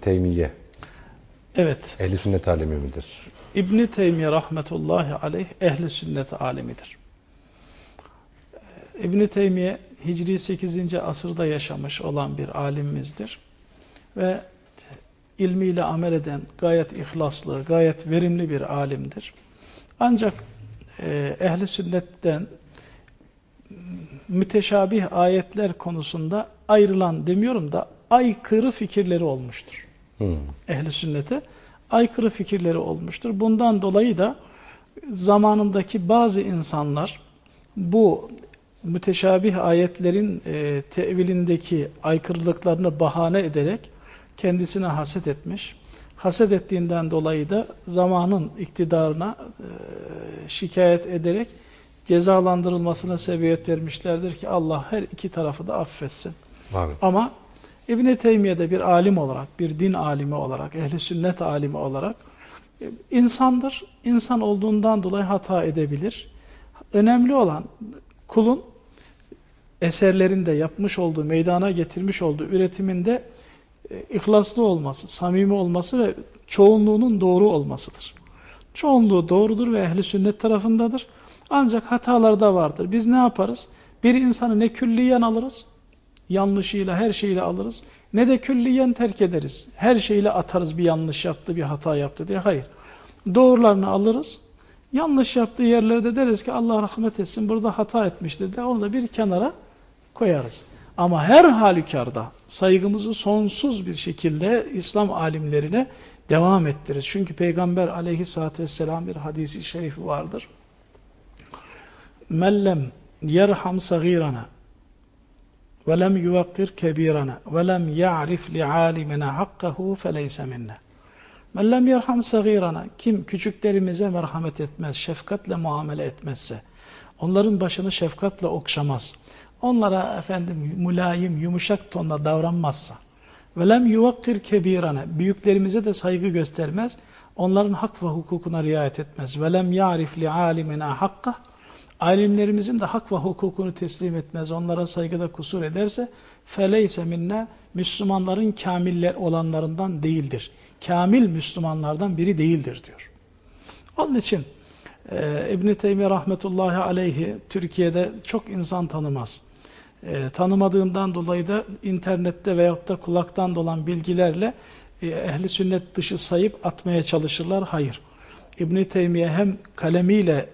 Teymiye Evet, ehli sünnet alemi midir? İbn Teymiye rahmetullahi aleyh ehli sünnet alemidir. İbn Teymiye Hicri 8. asırda yaşamış olan bir alimimizdir ve ilmiyle amel eden gayet ihlaslı, gayet verimli bir alimdir. Ancak e, ehli sünnetten müteşabih ayetler konusunda ayrılan demiyorum da aykırı fikirleri olmuştur. Hmm. Ehli sünnete aykırı fikirleri olmuştur. Bundan dolayı da zamanındaki bazı insanlar bu müteşabih ayetlerin e, tevilindeki aykırılıklarını bahane ederek kendisine haset etmiş. Haset ettiğinden dolayı da zamanın iktidarına e, şikayet ederek cezalandırılmasına sebebiyet vermişlerdir ki Allah her iki tarafı da affetsin. Evet. Ama İbn Teymiye de bir alim olarak, bir din alimi olarak, ehli sünnet alimi olarak e, insandır. İnsan olduğundan dolayı hata edebilir. Önemli olan kulun eserlerinde yapmış olduğu, meydana getirmiş olduğu üretiminde e, ihlaslı olması, samimi olması ve çoğunluğunun doğru olmasıdır. Çoğunluğu doğrudur ve ehli sünnet tarafındadır. Ancak hatalar da vardır. Biz ne yaparız? Bir insanı ne külliyen alırız, yanlışıyla, her şeyle alırız, ne de külliyen terk ederiz. Her şeyle atarız bir yanlış yaptı, bir hata yaptı diye. Hayır. Doğrularını alırız. Yanlış yaptığı yerlerde deriz ki Allah rahmet etsin burada hata etmiştir de onu da bir kenara koyarız. Ama her halükarda saygımızı sonsuz bir şekilde İslam alimlerine devam ettiririz. Çünkü Peygamber aleyhissalatü vesselam bir hadisi şerifi vardır. Mellem yerham sagirana yuvakkir kebirana ve lem ya'rif li'alimina hakkahu feleyse minna. Men lem yerham sagirana kim küçüklerimize merhamet etmez, şefkatle muamele etmezse, onların başını şefkatle okşamaz, onlara efendim mülayim, yumuşak tonla davranmazsa lem yuvakkir kebirana büyüklerimize de saygı göstermez, onların hak ve hukukuna riayet etmez. Ya'rif li alimina hakkah alimlerimizin de hak ve hukukunu teslim etmez, onlara saygıda kusur ederse feleyse minne Müslümanların kamiller olanlarından değildir. Kamil Müslümanlardan biri değildir diyor. Onun için e, İbn Teymiye rahmetullahi aleyhi Türkiye'de çok insan tanımaz. E, tanımadığından dolayı da internette veyahut da kulaktan dolan bilgilerle e, ehli sünnet dışı sayıp atmaya çalışırlar. Hayır. İbn Teymiye hem kalemiyle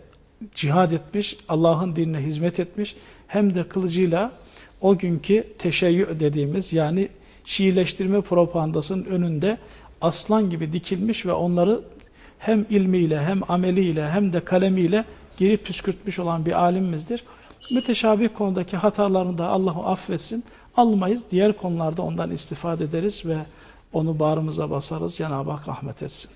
cihad etmiş, Allah'ın dinine hizmet etmiş, hem de kılıcıyla o günkü teşeyyü dediğimiz yani Şiileştirme propagandasının önünde aslan gibi dikilmiş ve onları hem ilmiyle hem ameliyle hem de kalemiyle geri püskürtmüş olan bir alimimizdir. Müteşabih konudaki hatalarını da Allahu affetsin. Almayız. Diğer konularda ondan istifade ederiz ve onu bağrımıza basarız. Cenab-ı Hak rahmet etsin.